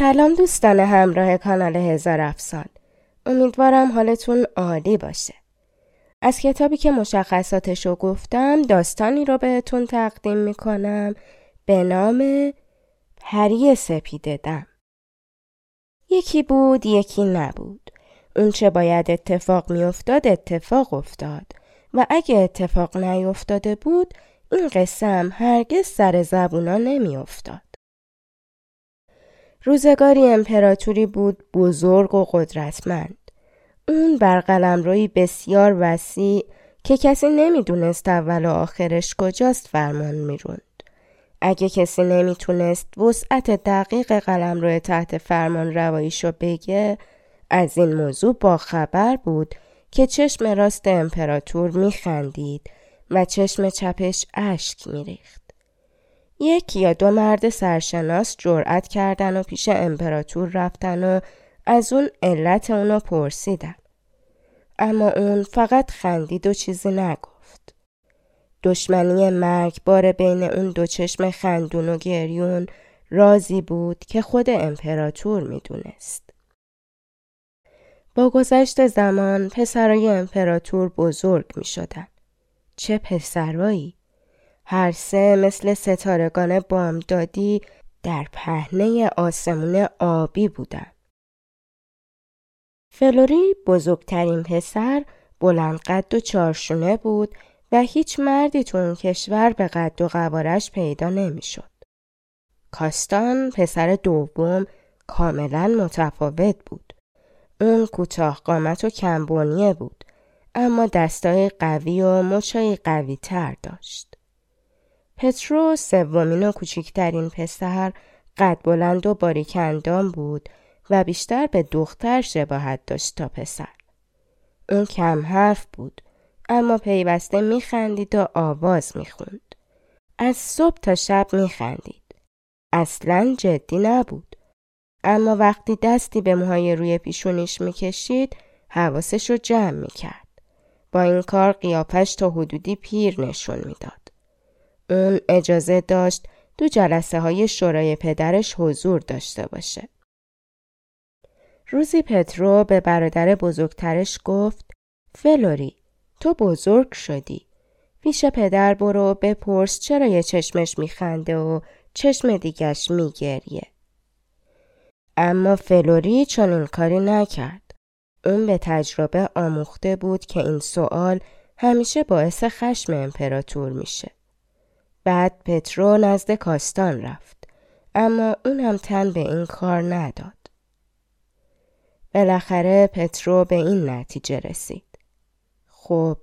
سلام دوستان همراه کانال هزار افسان. امیدوارم حالتون عالی باشه. از کتابی که مشخصاتش رو گفتم داستانی رو بهتون تقدیم می‌کنم. به نام پری سپیده دم. یکی بود یکی نبود. اون چه باید اتفاق میافتاد اتفاق افتاد. و اگه اتفاق نیفتاده بود این هم هرگز سر زبونا نمیافتاد. روزگاری امپراتوری بود بزرگ و قدرتمند. اون بر روی بسیار وسیع که کسی نمی‌دونست اول و آخرش کجاست فرمان می‌روند. اگه کسی نمی‌تونست وسعت دقیق قلم روی تحت فرمان رواییشو بگه از این موضوع با خبر بود که چشم راست امپراتور میخندید و چشم چپش اشک میریخت. یک یا دو مرد سرشناس جرأت کردن و پیش امپراتور رفتن و از اون علت اونو پرسیدن. اما اون فقط خندید و چیزی نگفت. دشمنی مرگبار بین اون دو چشم خندون و گریون رازی بود که خود امپراتور می‌دونست. با گذشت زمان پسرای امپراتور بزرگ می شدن. چه پسرایی؟ هر سه مثل ستارگان بامدادی در پهنه آسمون آبی بودند. فلوری بزرگترین پسر بلند قد و چارشونه بود و هیچ مردی تو اون کشور به قد و قوارش پیدا نمی‌شد. کاستان پسر دوم کاملا متفاوت بود. اون کوتاه قامت و کمبونیه بود اما دستای قوی و مچای قوی تر داشت. پترو سومین و کوچکترین پسر قد بلند و باریکندان بود و بیشتر به دختر شباهت داشت تا پسر. اون کم حرف بود اما پیوسته میخندید و آواز می‌خوند. از صبح تا شب میخندید. اصلا جدی نبود. اما وقتی دستی به موهای روی پیشونیش می‌کشید حواسش رو جمع می‌کرد. با این کار قیافش تا حدودی پیر نشون می‌داد. اون اجازه داشت دو جلسه های شورای پدرش حضور داشته باشه. روزی پترو به برادر بزرگترش گفت فلوری تو بزرگ شدی. پیش پدر برو بپرس چرا یه چشمش میخنده و چشم دیگش میگریه. اما فلوری چنین کاری نکرد. اون به تجربه آموخته بود که این سوال همیشه باعث خشم امپراتور میشه. بعد پترو نزد کاستان رفت اما اون هم تن به این کار نداد. بالاخره پترو به این نتیجه رسید. خب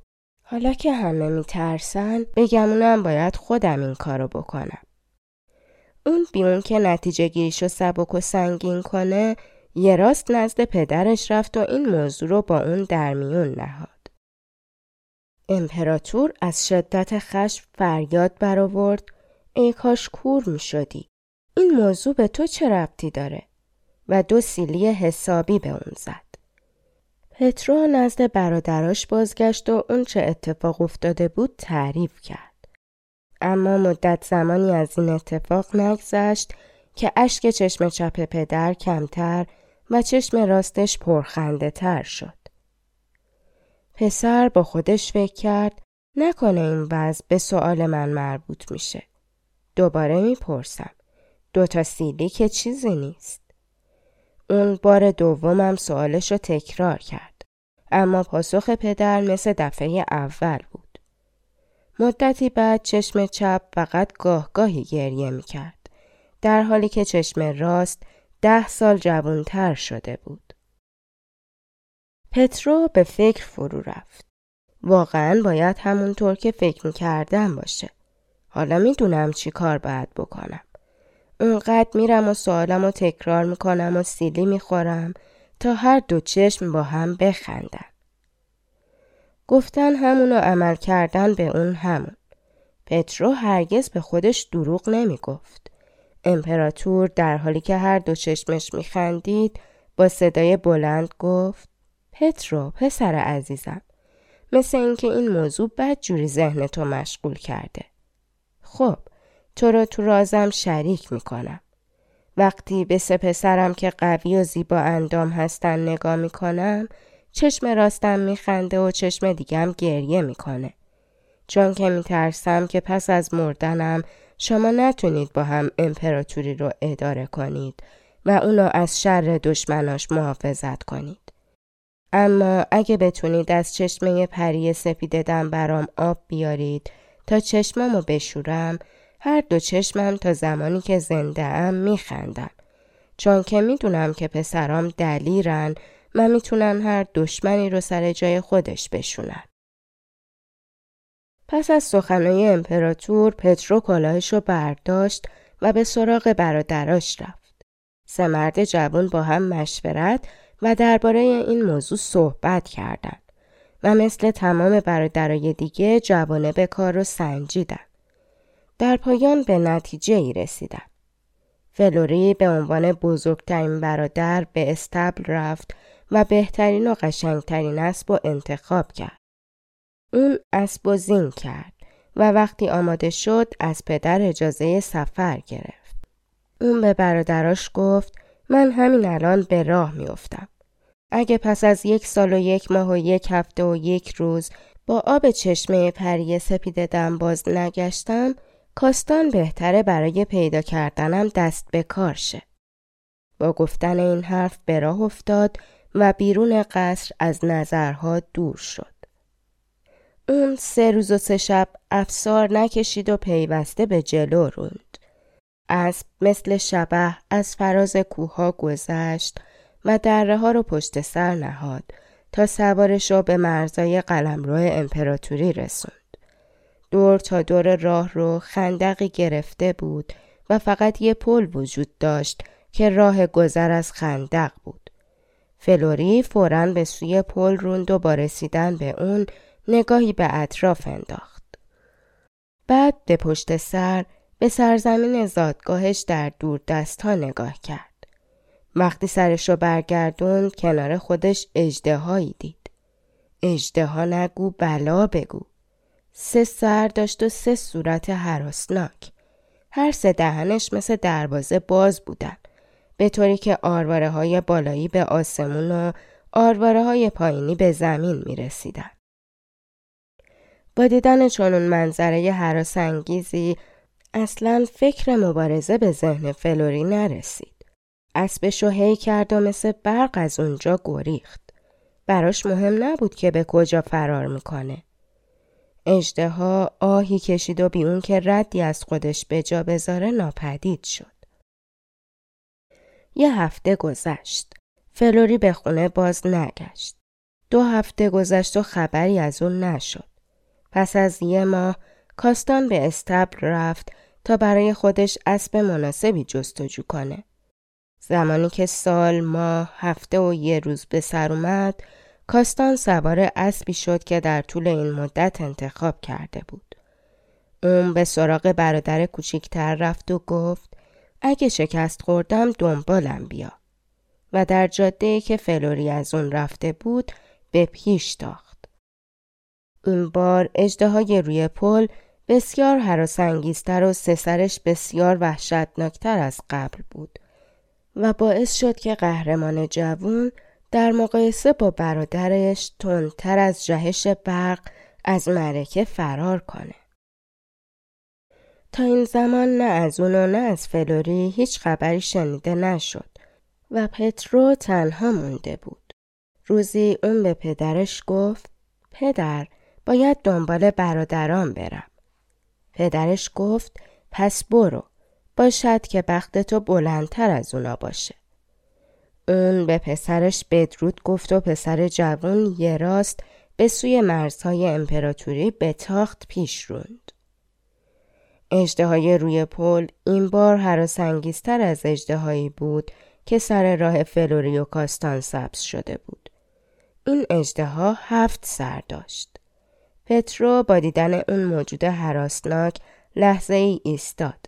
حالا که همه میترسن بگمونم باید خودم این کارو بکنم. اون بیون که نتیجه گیریشو سبک و سنگین کنه یه راست نزد پدرش رفت و این موضوع رو با اون در میون نهاد. امپراتور از شدت خشم فریاد برآورد ای کاش کور می شدی. این موضوع به تو چه ربطی داره؟ و دو سیلی حسابی به اون زد. پترو نزد برادراش بازگشت و اون چه اتفاق افتاده بود تعریف کرد. اما مدت زمانی از این اتفاق نگذشت که اشک چشم چپ پدر کمتر و چشم راستش پرخنده تر شد. پسر با خودش فکر کرد نکنه این وضع به سوال من مربوط میشه. دوباره می‌پرسم. دوتا سیلی که چیزی نیست. اون بار دومم سوالش رو تکرار کرد. اما پاسخ پدر مثل دفعه اول بود. مدتی بعد چشم چپ فقط گاه گاهی گریه می‌کرد. در حالی که چشم راست ده سال جوانتر شده بود. پترو به فکر فرو رفت. واقعا باید همونطور که فکر می‌کردم باشه. حالا می‌دونم چی کار باید بکنم. اونقدر میرم و سوالم رو تکرار می‌کنم و سیلی می‌خورم تا هر دو چشم با هم بخندن. گفتن همون و عمل کردن به اون همون. پترو هرگز به خودش دروغ نمی‌گفت. امپراتور در حالی که هر دو چشمش میخندید با صدای بلند گفت پترو پسر عزیزم مثل اینکه این موضوع بد جوری ذهن تو مشغول کرده. خب تو رو تو رازم شریک می‌کنم. وقتی به سه پسرم که قوی و زیبا اندام هستن نگاه می‌کنم چشم راستم میخنده و چشم دیگم گریه می‌کنه. چون که میترسم که پس از مردنم شما نتونید با هم امپراتوری رو اداره کنید و اونو از شر دشمناش محافظت کنید. اما اگه بتونید از چشمه پری سپیددم برام آب بیارید تا چشممو بشورم هر دو چشمم تا زمانی که زنده ام میخندم چون که می‌دونم که پسرام دلیرن و می‌تونن هر دشمنی رو سر جای خودش بشونن. پس از سخنهای امپراتور پترو کلاهش رو برداشت و به سراغ برادراش رفت. سه مرد جوان با هم مشورت و درباره این موضوع صحبت کردند و مثل تمام برادرای دیگه جوانه کار رو سنجیدن. در پایان به نتیجه ای رسیدن. فلوری به عنوان بزرگترین برادر به استبل رفت و بهترین و قشنگترین اسب و انتخاب کرد. اون اسب و زین کرد و وقتی آماده شد از پدر اجازه سفر گرفت. اون به برادراش گفت من همین الان به راه میافتم. اگه پس از یک سال و یک ماه و یک هفته و یک روز با آب چشمه پری سپید باز نگشتم کاستان بهتره برای پیدا کردنم دست به کار شه. با گفتن این حرف به راه افتاد و بیرون قصر از نظرها دور شد. اون سه روز و سه شب افسار نکشید و پیوسته به جلو روند. اسب مثل شبه از فراز کوها گذشت و دره ها رو پشت سر نهاد تا سوارش را به مرزای قلمرو امپراتوری رسوند. دور تا دور راه رو خندقی گرفته بود و فقط یه پل وجود داشت که راه گذر از خندق بود. فلوری فورا به سوی پل روند و با رسیدن به اون نگاهی به اطراف انداخت. بعد به پشت سر به سرزمین زادگاهش در دور دست ها نگاه کرد. وقتی سرش رو برگردوند کنار خودش اجدهایی دید. اجده نگو بلا بگو. سه سر داشت و سه صورت حراسناک. هر سه دهنش مثل دروازه باز بودن. به طوری که آرواره های بالایی به آسمون و آرواره های پایینی به زمین می رسیدن. با دیدن چنون منظره حراسانگیزی اصلا فکر مبارزه به ذهن فلوری نرسید. اسبش رو هی کرد و مثل برق از اونجا گریخت. براش مهم نبود که به کجا فرار می‌کنه. اجده آهی کشید و بی اون که ردی از خودش به جا بذاره ناپدید شد. یه هفته گذشت. فلوری به خونه باز نگشت. دو هفته گذشت و خبری از اون نشد. پس از یه ماه کاستان به استبل رفت تا برای خودش اسب مناسبی جستجو کنه. زمانی که سال ماه هفته و یه روز به سر اومد کاستان سوار اسبی شد که در طول این مدت انتخاب کرده بود. اون به سراغ برادر کوچیکتر رفت و گفت اگه شکست خوردم دنبالم بیا. و در جاده که فلوری از اون رفته بود به پیش تاخت. این بار اجده روی پل بسیار حراسانگیزتر و سسرش بسیار وحشتناکتر از قبل بود و باعث شد که قهرمان جوون در مقایسه با برادرش تندتر از جهش برق از مرکه فرار کنه. تا این زمان نه از اون و نه از فلوری هیچ خبری شنیده نشد و پترو تنها مونده بود. روزی اون به پدرش گفت پدر باید دنبال برادران برم. پدرش گفت پس برو باشد که بخت تو بلندتر از اونا باشه. اون به پسرش بدرود گفت و پسر جوان یه راست به سوی مرزهای امپراتوری به تاخت پیش روند. اجده روی پل این بار هراسانگیزتر از اجده بود که سر راه فلوریو کاستان سبز شده بود. این اجده هفت سر داشت. پترو با دیدن اون موجود حراسناک لحظه ای ایستاد.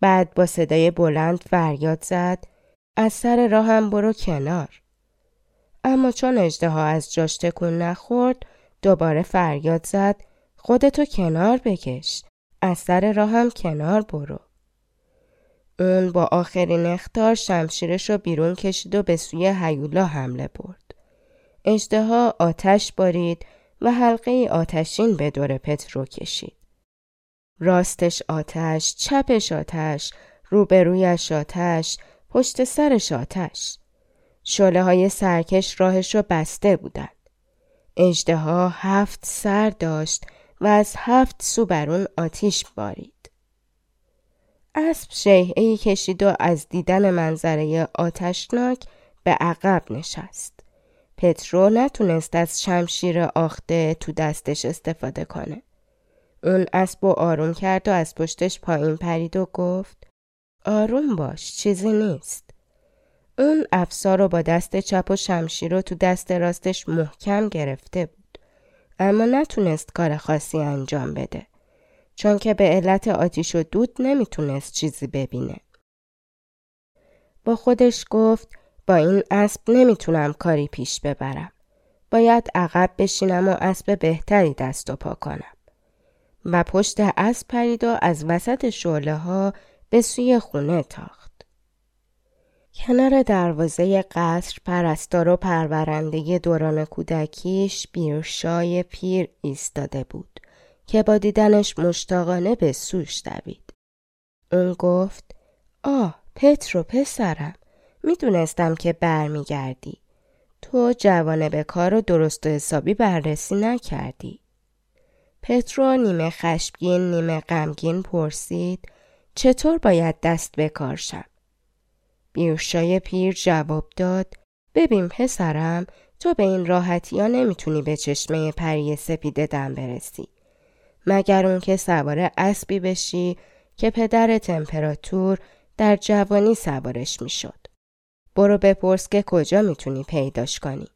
بعد با صدای بلند فریاد زد از سر راهم برو کنار. اما چون اجده از جاش تکون نخورد دوباره فریاد زد خودتو کنار بکش. از سر راهم کنار برو. اون با آخرین اختار شمشیرش رو بیرون کشید و به سوی هیولا حمله برد. اجده آتش بارید و حلقه آتشین به دور پترو کشید. راستش آتش، چپش آتش، روبرویش آتش، پشت سرش آتش. شله های سرکش راهش را بسته بودند. اجده هفت سر داشت و از هفت سو برون آتیش بارید. اسب شیعه کشید و از دیدن منظره آتشناک به عقب نشست. پترو نتونست از شمشیر آخته تو دستش استفاده کنه. اون اسب و آروم کرد و از پشتش پایین پرید و گفت آروم باش چیزی نیست. اون افسار رو با دست چپ و شمشیر رو تو دست راستش محکم گرفته بود. اما نتونست کار خاصی انجام بده. چون که به علت آتیش و دود نمی‌تونست چیزی ببینه. با خودش گفت با این اسب نمی‌تونم کاری پیش ببرم. باید عقب بشینم و اسب بهتری دست و پا کنم. و پشت اسب پرید و از وسط شعله ها به سوی خونه تاخت. کنار دروازه قصر پرستار و پرورنده دوران کودکیش بیرشای پیر ایستاده بود که با دیدنش مشتاقانه به سوش دوید. اون گفت آه پترو پسرم می‌دونستم که برمیگردی. تو جوانه به کار و درست و حسابی بررسی نکردی. پترو نیمه خشمگین نیمه غمگین پرسید چطور باید دست به کار شم؟ بیرشای پیر جواب داد ببین پسرم تو به این راحتی ها نمی‌تونی به چشمه پری سپیده دم برسی. مگر اون که سوار اسبی بشی که پدر تمپراتور در جوانی سوارش می‌شد. برو بپرس که کجا می‌تونی پیداش کنی.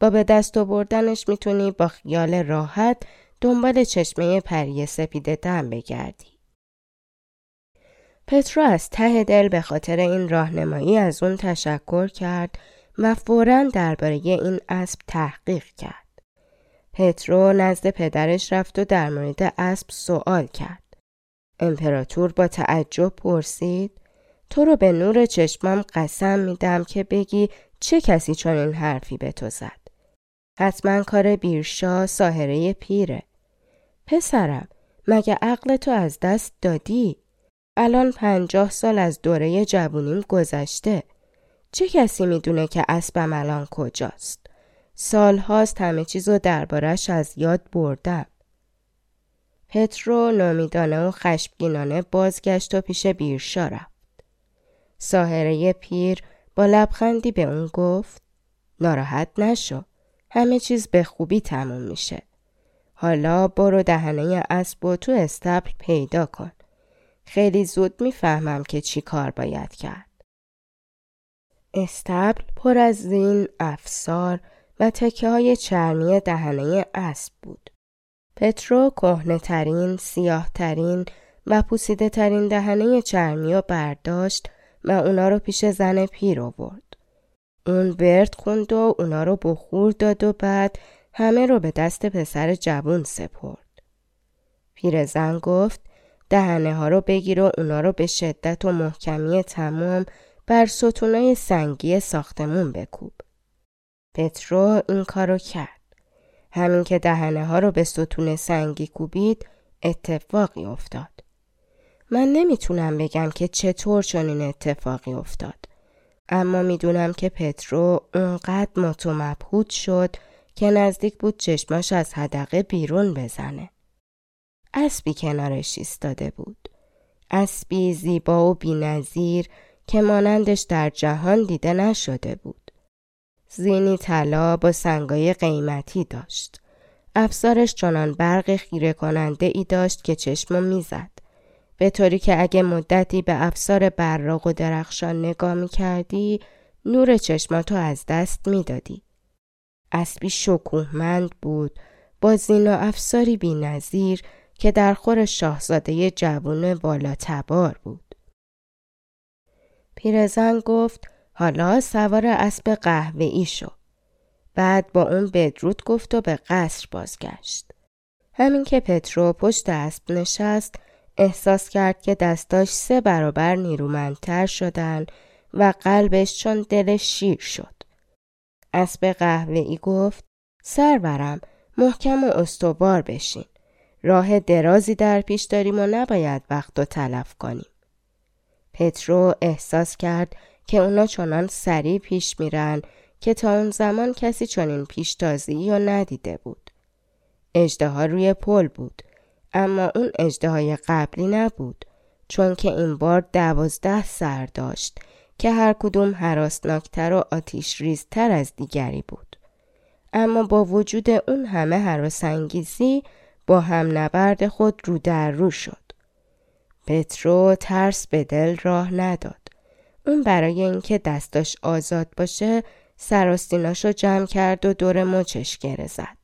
با به دست آوردنش می‌تونی با خیال راحت دنبال چشمه پری سپیده دم بگردی. پترو از ته دل به خاطر این راهنمایی از اون تشکر کرد و فورا درباره این اسب تحقیق کرد. پترو نزد پدرش رفت و در مورد اسب سوال کرد. امپراتور با تعجب پرسید تو رو به نور چشمام قسم میدم که بگی چه کسی چون این حرفی به تو زد. حتما کار بیرشا ساهره پیره. پسرم مگه عقل تو از دست دادی؟ الان پنجاه سال از دوره جوونیم گذشته. چه کسی می‌دونه که اسبم الان کجاست؟ سالهاست همه چیز رو دربارش از یاد بردم. پترو نامیدانه و خشمگینانه بازگشت و پیش بیرشا رفت. ساهره پیر با لبخندی به اون گفت ناراحت نشو. همه چیز به خوبی تموم میشه. حالا برو دهنه اسب و تو استبل پیدا کن. خیلی زود می‌فهمم که چی کار باید کرد. استبل پر از زین، افسار و تکه های چرمی دهنه اسب بود. پترو کهنه ترین، سیاه ترین و پوسیده ترین دهنه چرمی رو برداشت و اونا رو پیش زن پیر آورد. اون ورد خوند و اونا رو بخور داد و بعد همه رو به دست پسر جوون سپرد. پیرزن گفت دهنه ها رو بگیر و اونا رو به شدت و محکمی تمام بر ستونای سنگی ساختمون بکوب. پترو این کارو کرد. همین که دهنه ها رو به ستون سنگی کوبید اتفاقی افتاد. من نمی‌تونم بگم که چطور چنین اتفاقی افتاد. اما می‌دونم که پترو اونقدر مبهود شد که نزدیک بود چشماش از حدقه بیرون بزنه. اسبی کنارش ایستاده بود. اسبی زیبا و بینظیر که مانندش در جهان دیده نشده بود. زینی طلا با سنگای قیمتی داشت. افسارش چنان برق خیره کننده ای داشت که چشمو می‌زد. به طوری که اگه مدتی به افسار براق و درخشان نگاه می کردی نور چشماتو از دست می‌دادی. اسبی شکوهمند بود با زینا افساری بی نظیر که در خور شاهزاده جوون بالا تبار بود. پیرزن گفت حالا سوار اسب قهوه ای شو. بعد با اون بدرود گفت و به قصر بازگشت. همین که پترو پشت اسب نشست احساس کرد که دستاش سه برابر نیرومندتر شدن و قلبش چون دل شیر شد. اسب قهوه ای گفت سرورم محکم و استوار بشین. راه درازی در پیش داریم و نباید وقت و تلف کنیم. پترو احساس کرد که اونا چنان سریع پیش میرن که تا اون زمان کسی چنین پیشتازی رو ندیده بود. اجده روی پل بود اما اون اجده قبلی نبود چون که این بار دوازده سر داشت که هر کدوم حراسناکتر و آتیش ریزتر از دیگری بود. اما با وجود اون همه حراسانگیزی با هم نبرد خود رو در رو شد. پترو ترس به دل راه نداد. اون برای اینکه دستاش آزاد باشه سراستیناشو جمع کرد و دور مچش گره زد.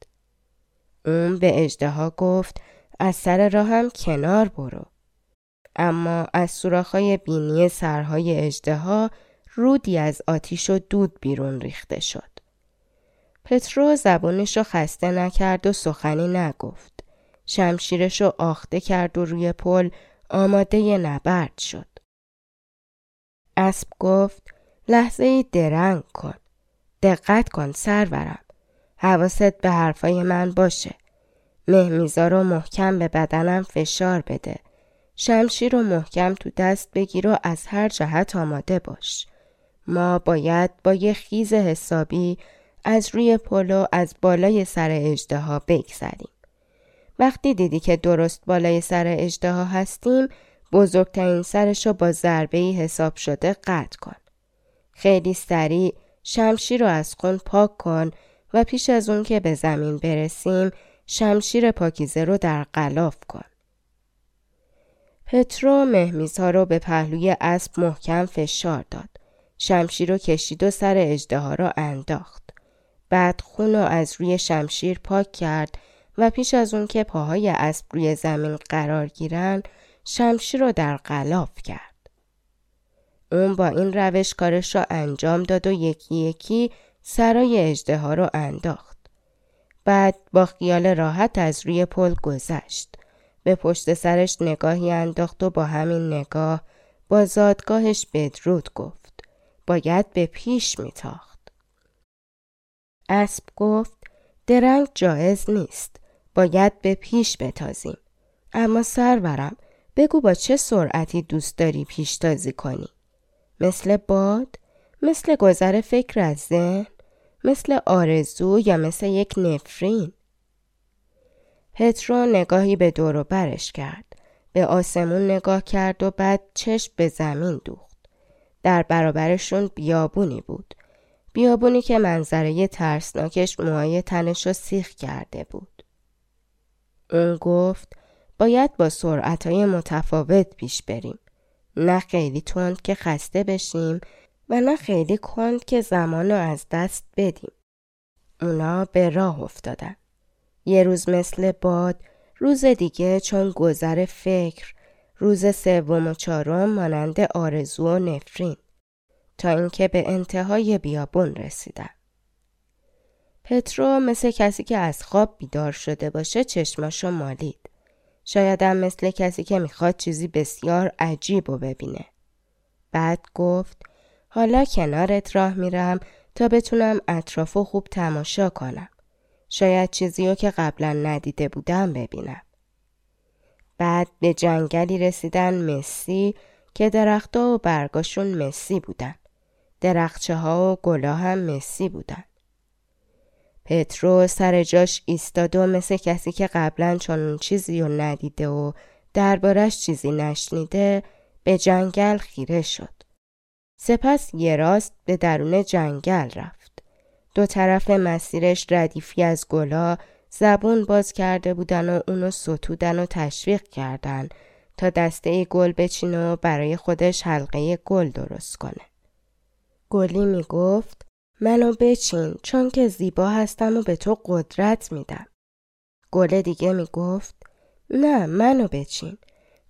اون به اجده گفت از سر راهم کنار برو. اما از سوراخهای بینی سرهای اجده رودی از آتیش و دود بیرون ریخته شد. پترو زبونش رو خسته نکرد و سخنی نگفت. شمشیرش رو آخته کرد و روی پل آماده نبرد شد. اسب گفت لحظه درنگ کن. دقت کن سرورم. حواست به حرفای من باشه. مهمیزا رو محکم به بدنم فشار بده. شمشیر رو محکم تو دست بگیر و از هر جهت آماده باش. ما باید با یه خیز حسابی از روی پلو از بالای سر اجده ها بگذریم. وقتی دیدی که درست بالای سر اجده ها هستیم بزرگترین سرش رو با ضربه حساب شده قطع کن. خیلی سریع شمشیر رو از خون پاک کن و پیش از اون که به زمین برسیم شمشیر پاکیزه رو در قلاف کن. پترو مهمیزها رو به پهلوی اسب محکم فشار داد. شمشیر رو کشید و سر اجده رو انداخت. بعد خون رو از روی شمشیر پاک کرد و پیش از اون که پاهای اسب روی زمین قرار گیرن شمشیر رو در غلاف کرد. اون با این روش کارش رو انجام داد و یکی یکی سرای اجده رو انداخت. بعد با خیال راحت از روی پل گذشت. به پشت سرش نگاهی انداخت و با همین نگاه با زادگاهش بدرود گفت. باید به پیش میتاخت. اسب گفت درنگ جایز نیست. باید به پیش بتازیم. اما سرورم بگو با چه سرعتی دوست داری پیشتازی کنی؟ مثل باد؟ مثل گذر فکر از ذهن؟ مثل آرزو یا مثل یک نفرین؟ پترو نگاهی به دور و برش کرد. به آسمون نگاه کرد و بعد چشم به زمین دوخت. در برابرشون بیابونی بود. بیابونی که منظره ترسناکش موهای تنش رو سیخ کرده بود. اون گفت باید با سرعتهای متفاوت پیش بریم. نه خیلی تند که خسته بشیم و نه خیلی کند که زمان رو از دست بدیم. اونا به راه افتادن. یه روز مثل باد، روز دیگه چون گذر فکر، روز سوم و چهارم مانند آرزو و نفرین تا اینکه به انتهای بیابون رسیدن. پترو مثل کسی که از خواب بیدار شده باشه چشماشو مالید. شایدم مثل کسی که می‌خواد چیزی بسیار عجیب و ببینه. بعد گفت حالا کنارت راه میرم تا بتونم اطراف خوب تماشا کنم. شاید چیزی رو که قبلا ندیده بودم ببینم. بعد به جنگلی رسیدن مسی که درختها و برگاشون مسی بودن. درخچه ها و گلا هم مسی بودن. پترو سر جاش ایستاد و مثل کسی که قبلا چون چیزی رو ندیده و دربارش چیزی نشنیده به جنگل خیره شد. سپس یه راست به درون جنگل رفت. دو طرف مسیرش ردیفی از گلا زبون باز کرده بودن و اونو ستودن و تشویق کردن تا دسته گل بچینه و برای خودش حلقه گل درست کنه. گلی می گفت منو بچین چون که زیبا هستم و به تو قدرت میدم. گل دیگه می گفت نه منو بچین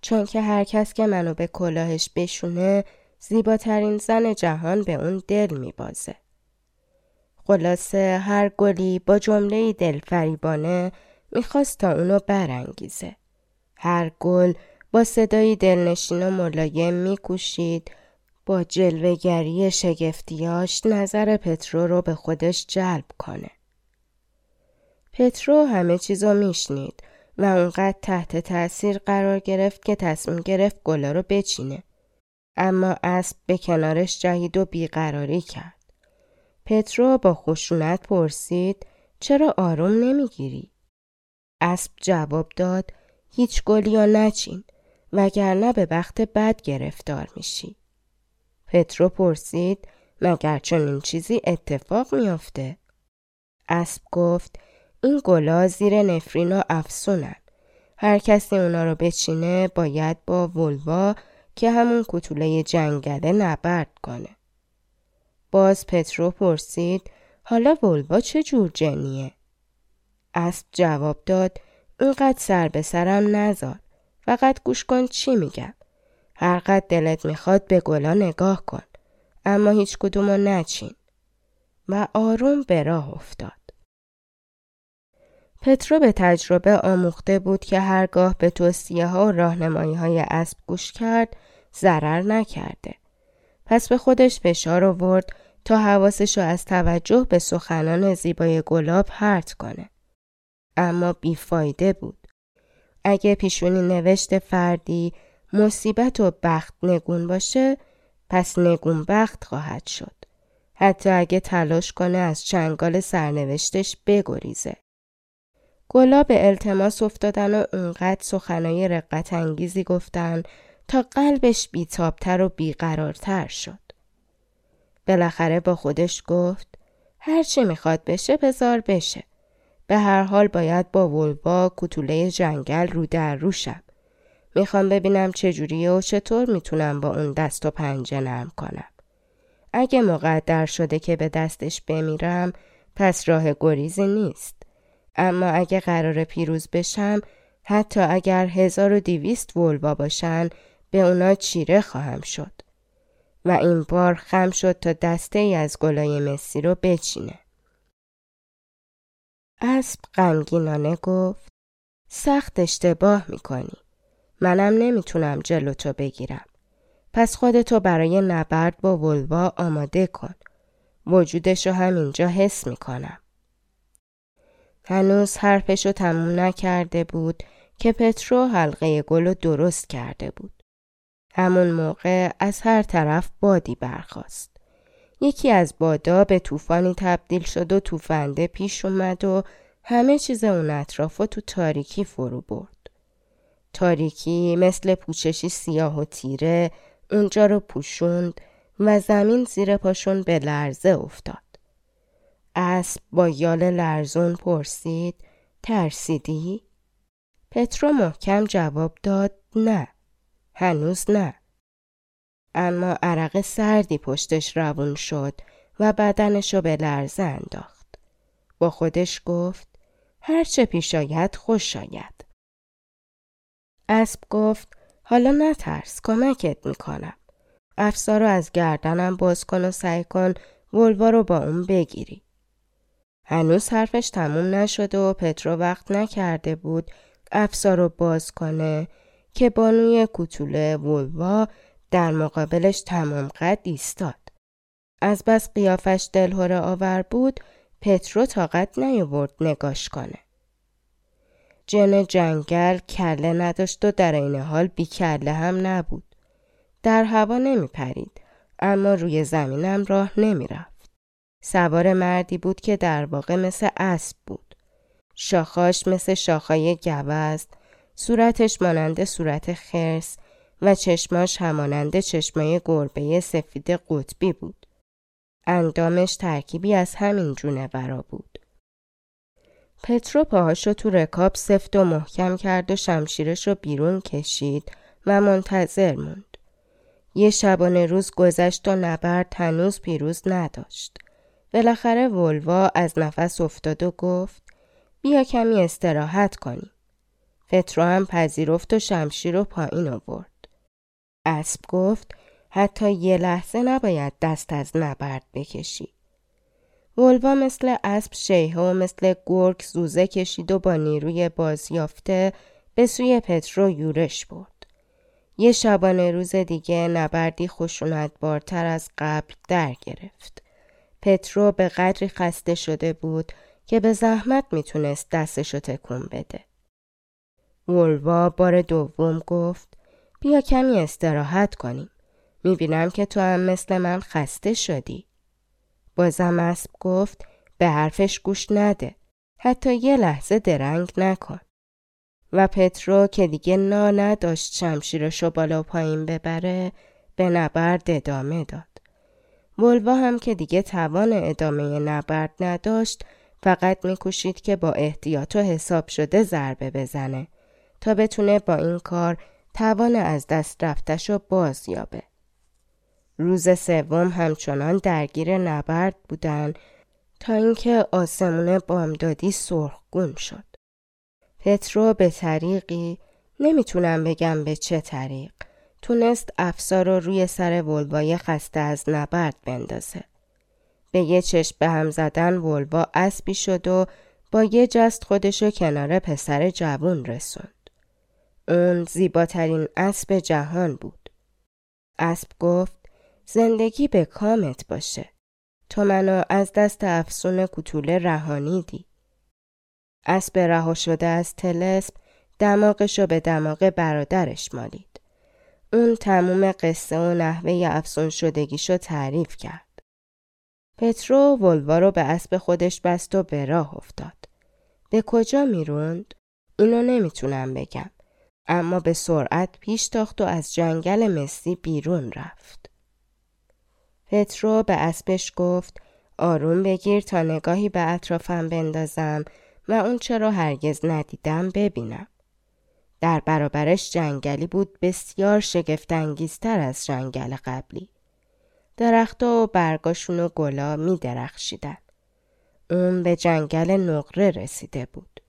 چون که هر کس که منو به کلاهش بشونه زیباترین زن جهان به اون دل میبازه. خلاصه هر گلی با جمله دلفریبانه می‌خواست تا اونو برانگیزه. هر گل با صدایی دلنشین و ملایم میکوشید با جلوگری شگفتیاش نظر پترو رو به خودش جلب کنه. پترو همه چیزو میشنید و اونقدر تحت تاثیر قرار گرفت که تصمیم گرفت گلا رو بچینه. اما اسب به کنارش جهید و بیقراری کرد. پترو با خشونت پرسید چرا آروم نمی‌گیری؟ اسب جواب داد هیچ گلی یا نچین وگرنه به وقت بد گرفتار میشی. پترو پرسید مگر چنین چیزی اتفاق میافته؟ اسب گفت این گلا زیر نفرین و افسونن. هر کسی اونا رو بچینه باید با ولوا که همون کتوله جنگله نبرد کنه. باز پترو پرسید حالا ولوا چه جور جنیه؟ اسب جواب داد اینقدر سر به سرم نزار. فقط گوش کن چی میگم. هر قد دلت می‌خواد به گلا نگاه کن. اما هیچ کدومو نچین. و آروم به راه افتاد. پترو به تجربه آموخته بود که هرگاه به توصیه ها و راهنمایی های اسب گوش کرد ضرر نکرده. پس به خودش فشار آورد تا حواسش رو از توجه به سخنان زیبای گلاب پرت کنه. اما بیفایده بود. اگه پیشونی نوشت فردی مصیبت و بخت نگون باشه پس نگون بخت خواهد شد. حتی اگه تلاش کنه از چنگال سرنوشتش بگریزه. گلا به التماس افتادن و اونقدر سخنای رقت انگیزی گفتن تا قلبش بیتابتر و بیقرارتر شد. بالاخره با خودش گفت هرچی می‌خواد بشه بزار بشه. به هر حال باید با ولوا کتوله جنگل رو در رو شم. می‌خوام ببینم چجوریه و چطور می‌تونم با اون دست و پنجه نرم کنم. اگه مقدر شده که به دستش بمیرم پس راه گریزی نیست. اما اگه قرار پیروز بشم حتی اگر هزار و دیویست ولوا باشن به اونا چیره خواهم شد. و این بار خم شد تا دسته ای از گلای مسی رو بچینه. اسب غمگینانه گفت سخت اشتباه می‌کنی. منم نمی‌تونم جلوتو بگیرم. پس خودتو برای نبرد با ولوا آماده کن. وجودشو همینجا حس می‌کنم. هنوز حرفشو تموم نکرده بود که پترو حلقه گل درست کرده بود. همون موقع از هر طرف بادی برخاست. یکی از بادا به طوفانی تبدیل شد و توفنده پیش اومد و همه چیز اون اطراف تو تاریکی فرو برد. تاریکی مثل پوچشی سیاه و تیره اونجا رو پوشوند و زمین زیر پاشون به لرزه افتاد. اسب با یال لرزون پرسید ترسیدی؟ پترو محکم جواب داد نه. هنوز نه. اما عرق سردی پشتش روون شد و بدنشو به لرزه انداخت. با خودش گفت هرچه پیش آید خوش آید. اسب گفت حالا نترس کمکت می‌کنم. افسا رو از گردنم باز کن و سعی کن ولوا رو با اون بگیری. هنوز حرفش تموم نشده و پترو وقت نکرده بود افسا رو باز کنه که بانوی کوتوله ولوا در مقابلش تمام قد ایستاد. از بس قیافش دلهوره آور بود پترو طاقت نیاورد نگاش کنه. جن جنگل کله نداشت و در این حال بی کله هم نبود. در هوا نمی پرید اما روی زمینم راه نمی رفت. سوار مردی بود که در واقع مثل اسب بود. شاخاش مثل شاخای گوزد، صورتش مانند صورت خرس و چشماش همانند چشمای گربه سفید قطبی بود. اندامش ترکیبی از همین جونه برا بود. پترو پاهاشو تو رکاب سفت و محکم کرد و شمشیرش رو بیرون کشید و منتظر موند. یه شبانه روز گذشت و نبرد هنوز پیروز نداشت. بالاخره ولوا از نفس افتاد و گفت بیا کمی استراحت کنیم. فترو هم پذیرفت و شمشیر رو پایین آورد. اسب گفت حتی یه لحظه نباید دست از نبرد بکشی. ولوا مثل اسب شیهه و مثل گرگ زوزه کشید و با نیروی بازیافته به سوی پترو یورش برد. یه شبانه روز دیگه نبردی خشونت بارتر از قبل در گرفت. پترو به قدری خسته شده بود که به زحمت می‌تونست دستشو تکون بده. ولوا بار دوم گفت بیا کمی استراحت کنیم. می‌بینم که تو هم مثل من خسته شدی. بازم اسب گفت به حرفش گوش نده. حتی یه لحظه درنگ نکن. و پترو که دیگه نا نداشت شمشیرشو بالا پایین ببره به نبرد ادامه داد. ولوا هم که دیگه توان ادامه نبرد نداشت فقط میکوشید که با احتیاط و حساب شده ضربه بزنه تا بتونه با این کار توان از دست رفتش رو باز یابه. روز سوم همچنان درگیر نبرد بودن تا اینکه آسمون بامدادی سرخگون شد. پترو به طریقی نمی‌تونم بگم به چه طریق تونست افسار رو روی سر ولوای خسته از نبرد بندازه. به یه چشم به هم زدن ولوا اسبی شد و با یه جست خودشو کنار پسر جوون رسوند. اون زیباترین اسب جهان بود. اسب گفت زندگی به کامت باشه. تو منو از دست افسون کتوله رهانیدی. اسب رها شده از تلسم دماغشو به دماغ برادرش مالید. اون تموم قصه و نحوه افسون شدگیشو تعریف کرد. پترو ولوا رو به اسب خودش بست و به راه افتاد. به کجا می‌روند؟ اینو نمی‌تونم بگم. اما به سرعت پیش تاخت و از جنگل مسی بیرون رفت. پترو به اسبش گفت آروم بگیر تا نگاهی به اطرافم بندازم و اون چرا هرگز ندیدم ببینم. در برابرش جنگلی بود بسیار شگفتانگیزتر از جنگل قبلی. درختها و برگاشون و گلا می درخشیدن. اون به جنگل نقره رسیده بود.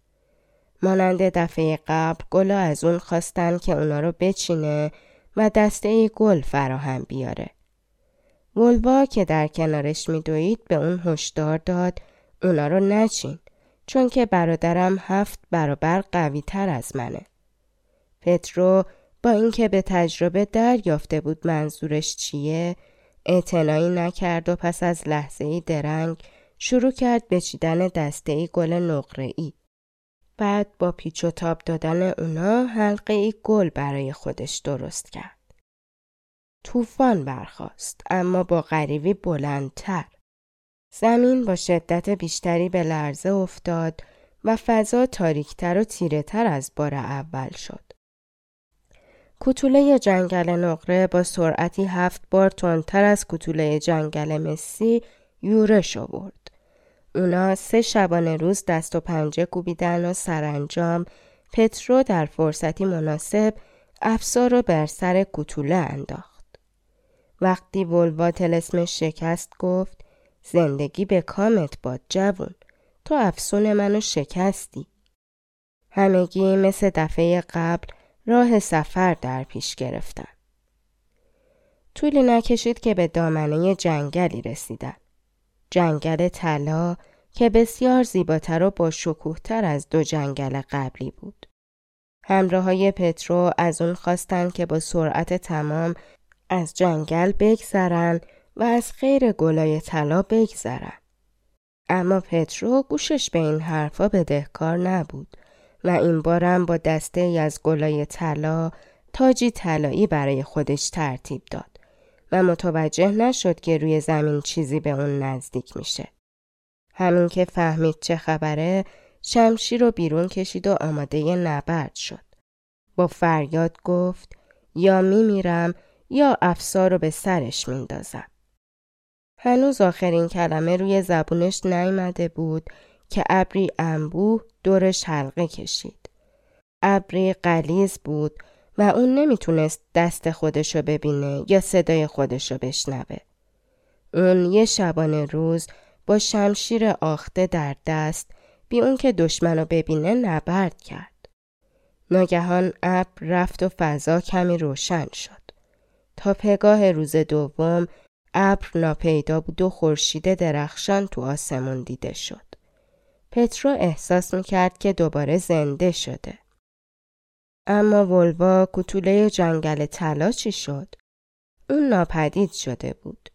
مانند دفعه قبل گلا از اون خواستن که اونا رو بچینه و دسته گل فراهم بیاره. ولوا که در کنارش میدوید به اون هشدار داد اونا رو نچین چون که برادرم هفت برابر قوی تر از منه. پترو با اینکه به تجربه دریافته بود منظورش چیه اعتنایی نکرد و پس از لحظه ای درنگ شروع کرد به چیدن دسته ای گل نقره ای. بعد با پیچ و تاب دادن اونا حلقه ای گل برای خودش درست کرد. طوفان برخاست اما با غریبی بلندتر. زمین با شدت بیشتری به لرزه افتاد و فضا تاریکتر و تیره تر از بار اول شد. کتوله جنگل نقره با سرعتی هفت بار تندتر از کتوله جنگل مسی یورش آورد. اونا سه شبانه روز دست و پنجه کوبیدن و سرانجام پترو در فرصتی مناسب افسار رو بر سر کتوله انداخت. وقتی ولوا تلسمش شکست گفت زندگی به کامت باد جوون تو افسون منو شکستی. همگی مثل دفعه قبل راه سفر در پیش گرفتن. طولی نکشید که به دامنه جنگلی رسیدن. جنگل طلا که بسیار زیباتر و با شکوهتر از دو جنگل قبلی بود. همراه های پترو از اون خواستن که با سرعت تمام از جنگل بگذرن و از خیر گلای طلا بگذرن. اما پترو گوشش به این حرفا بدهکار نبود و این بارم با دسته ای از گلای طلا تاجی طلایی برای خودش ترتیب داد و متوجه نشد که روی زمین چیزی به اون نزدیک میشه. همین که فهمید چه خبره شمشیر رو بیرون کشید و آماده نبرد شد. با فریاد گفت یا میمیرم یا افسار رو به سرش میندازم. هنوز آخرین کلمه روی زبونش نیامده بود که ابری انبوه دورش حلقه کشید. ابری قلیز بود و اون نمی‌تونست دست خودشو ببینه یا صدای خودشو بشنوه. اون یه شبانه روز با شمشیر آخته در دست بی اون که دشمنو ببینه نبرد کرد. ناگهان ابر رفت و فضا کمی روشن شد. تا پگاه روز دوم ابر ناپیدا بود و خورشید درخشان تو آسمون دیده شد. پترو احساس می‌کرد که دوباره زنده شده. اما ولوا کتوله جنگل طلا چی شد؟ اون ناپدید شده بود.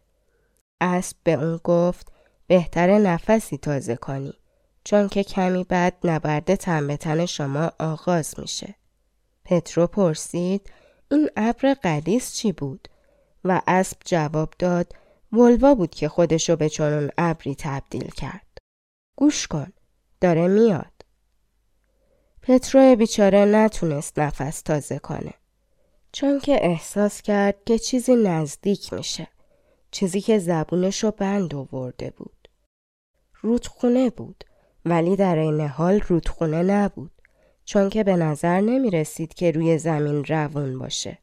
اسب به اون گفت بهتر نفسی تازه کنی چون که کمی بعد نبرد تن شما آغاز میشه. پترو پرسید این ابر قلیس چی بود؟ و اسب جواب داد ولوا بود که خودشو به چنون ابری تبدیل کرد. گوش کن داره میاد. پترو بیچاره نتونست نفس تازه کنه. چون که احساس کرد که چیزی نزدیک میشه. چیزی که زبونشو بند آورده بود. رودخونه بود ولی در این حال رودخونه نبود. چون که به نظر نمی رسید که روی زمین روون باشه.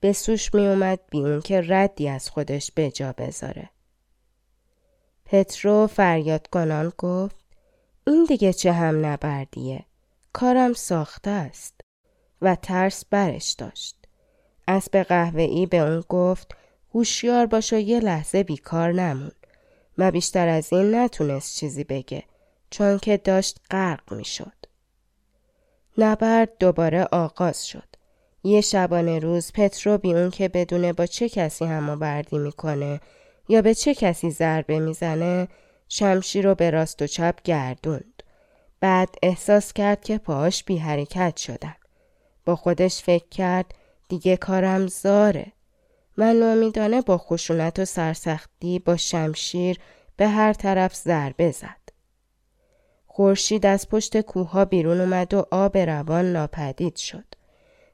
به سوش می اومد بی اون که ردی از خودش به جا بذاره. پترو فریاد کنان گفت این دیگه چه هم نبردیه. کارم ساخته است. و ترس برش داشت. اسب قهوه‌ای به اون گفت هوشیار باش و یه لحظه بیکار نمون و بیشتر از این نتونست چیزی بگه چون که داشت غرق می‌شد. نبرد دوباره آغاز شد. یه شبانه روز پترو بی اون که بدونه با چه کسی هماوردی می‌کنه یا به چه کسی ضربه می‌زنه شمشیر رو به راست و چپ گردوند. بعد احساس کرد که پاهاش بی حرکت شدن. با خودش فکر کرد دیگه کارم زاره. من نامیدانه با خشونت و سرسختی با شمشیر به هر طرف ضربه زد. خورشید از پشت کوه بیرون اومد و آب روان ناپدید شد.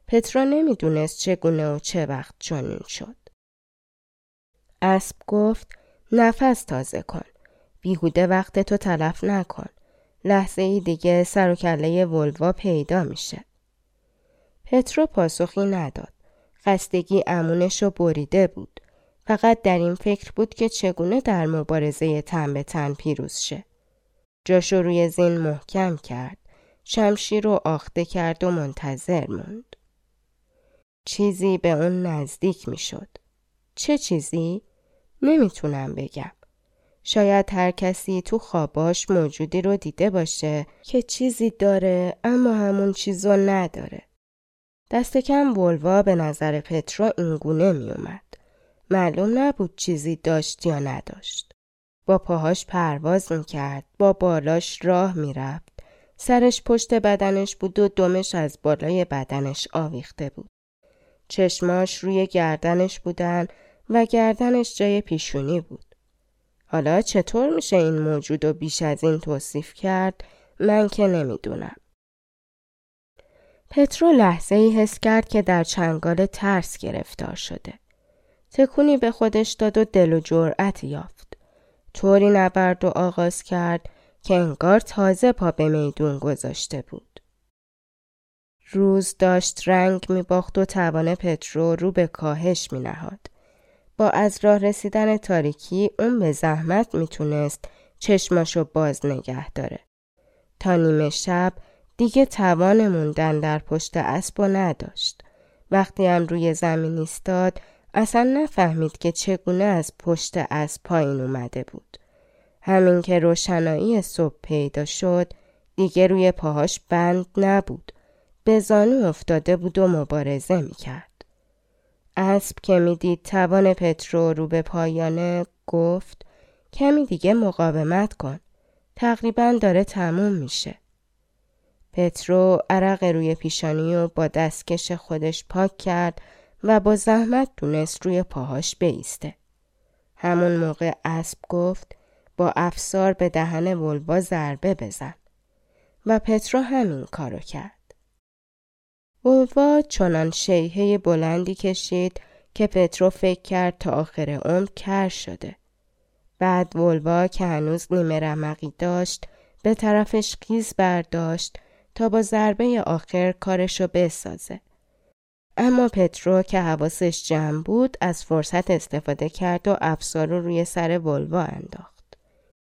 پترا نمی‌دونست چگونه و چه وقت چنین شد. اسب گفت نفس تازه کن. بیهوده وقت تو تلف نکن. لحظه ای دیگه سر و کله ولوا پیدا میشه. پترو پاسخی نداد. خستگی امونش رو بریده بود. فقط در این فکر بود که چگونه در مبارزه تن به تن پیروز شه. جاشو روی زین محکم کرد. شمشیر رو آخته کرد و منتظر موند. چیزی به اون نزدیک می شد. چه چیزی؟ نمی‌تونم بگم. شاید هر کسی تو خواباش موجودی رو دیده باشه که چیزی داره اما همون چیزو نداره. دست کم ولوا به نظر پترا اینگونه می اومد. معلوم نبود چیزی داشت یا نداشت. با پاهاش پرواز می کرد. با بالاش راه می رفت. سرش پشت بدنش بود و دمش از بالای بدنش آویخته بود. چشماش روی گردنش بودن و گردنش جای پیشونی بود. حالا چطور میشه این موجود و بیش از این توصیف کرد من که نمی‌دونم. پترو لحظه ای حس کرد که در چنگال ترس گرفتار شده. تکونی به خودش داد و دل و جرأت یافت. طوری نبرد و آغاز کرد که انگار تازه پا به میدون گذاشته بود. روز داشت رنگ می باخت و توان پترو رو به کاهش می نهاد. با از راه رسیدن تاریکی اون به زحمت می‌تونست چشماشو باز نگه داره. تا نیمه شب دیگه توان موندن در پشت اسب و نداشت. وقتی هم روی زمین ایستاد اصلا نفهمید که چگونه از پشت اسب پایین اومده بود. همین که روشنایی صبح پیدا شد دیگه روی پاهاش بند نبود. به زانو افتاده بود و مبارزه می‌کرد. اسب که می‌دید توان پترو رو به پایانه گفت کمی دیگه مقاومت کن. تقریبا داره تموم میشه. پترو عرق روی پیشانی و با دستکش خودش پاک کرد و با زحمت تونست روی پاهاش بیسته. همون موقع اسب گفت با افسار به دهن ولوا ضربه بزن و پترو همین کارو کرد. ولوا چنان شیهه بلندی کشید که پترو فکر کرد تا آخر عمر کر شده. بعد ولوا که هنوز نیمه رمقی داشت به طرفش قیز برداشت تا با ضربه آخر کارشو بسازه. اما پترو که حواسش جمع بود از فرصت استفاده کرد و افسار رو روی سر ولوا انداخت.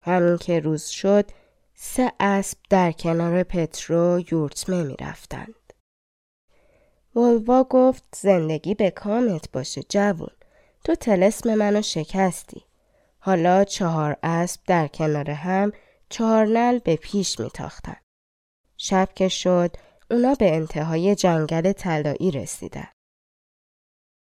همین که روز شد سه اسب در کنار پترو یورتمه می رفتند. ولوا گفت زندگی به کامت باشه جوون. تو تلسم منو شکستی. حالا چهار اسب در کنار هم چهار نل به پیش میتاختن. شب که شد اونا به انتهای جنگل طلایی رسیدن.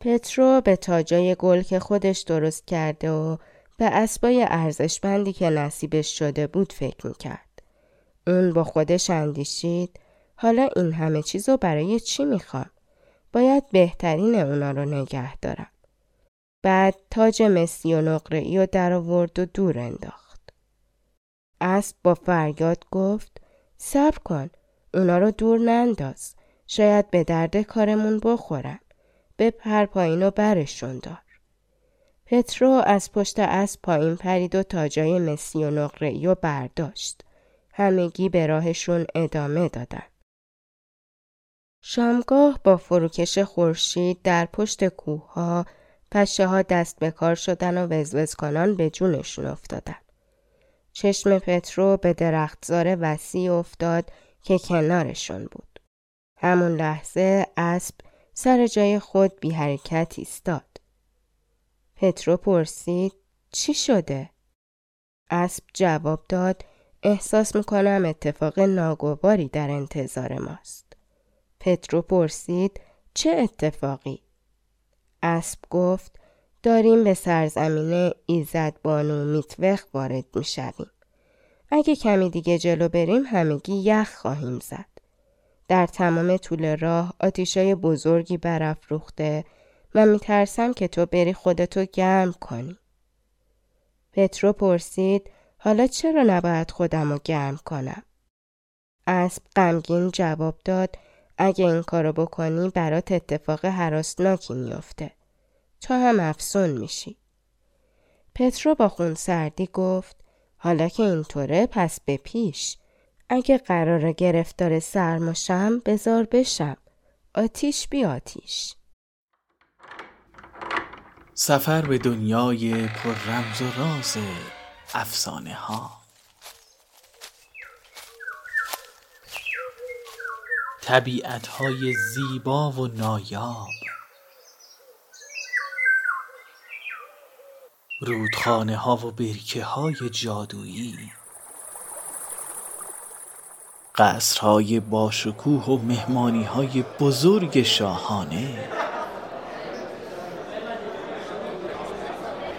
پترو به تاجای گل که خودش درست کرده و به اسبای ارزشمندی که نصیبش شده بود فکر می‌کرد. اون با خودش اندیشید حالا این همه چیز رو برای چی می‌خوام؟ باید بهترین اونا رو نگه دارم. بعد تاج مسی و نقره و در آورد و دور انداخت. اسب با فریاد گفت صبر کن اونا رو دور ننداز. شاید به درد کارمون بخورن. بپر پایین و برشون دار. پترو از پشت اسب پایین پرید و تاجای مسی و نقره و برداشت. همگی به راهشون ادامه دادن. شامگاه با فروکش خورشید در پشت کوه ها پشه ها دست به کار شدن و وزوز کنان به جونشون افتادن. چشم پترو به درختزار وسیع افتاد که کنارشون بود. همون لحظه اسب سر جای خود بی حرکت ایستاد. پترو پرسید چی شده؟ اسب جواب داد احساس می‌کنم اتفاق ناگواری در انتظار ماست. پترو پرسید چه اتفاقی؟ اسب گفت داریم به سرزمین ایزد بانو میتوخ وارد می‌شویم. اگه کمی دیگه جلو بریم همگی یخ خواهیم زد. در تمام طول راه آتیشای بزرگی برافروخته و میترسم که تو بری خودتو گرم کنی. پترو پرسید حالا چرا نباید خودم رو گرم کنم؟ اسب غمگین جواب داد اگه این کارو بکنی برات اتفاق حراسناکی میافته. تا هم افسون میشی. پترو با خون سردی گفت حالا که اینطوره پس به پیش. اگه قرار گرفتار سرماشم بزار بشم. آتیش بی آتیش. سفر به دنیای پر رمز و راز افسانه ها طبیعت های زیبا و نایاب. رودخانه ها و برکه های جادویی. قصرهای باشکوه و مهمانی های بزرگ شاهانه.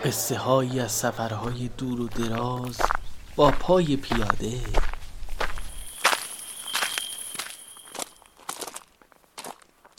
قصه هایی از سفرهای دور و دراز با پای پیاده.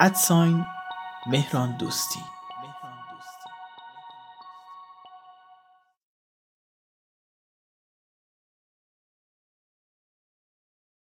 ادساین مهران دوستی.